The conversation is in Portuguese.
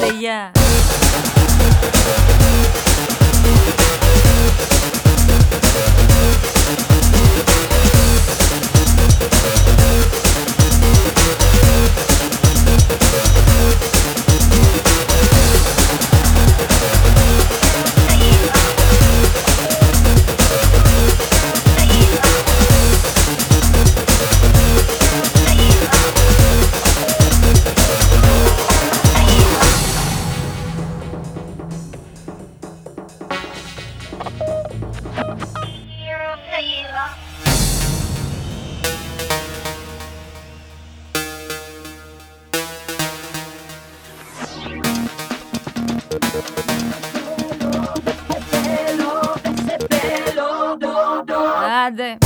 Yeah. Nada.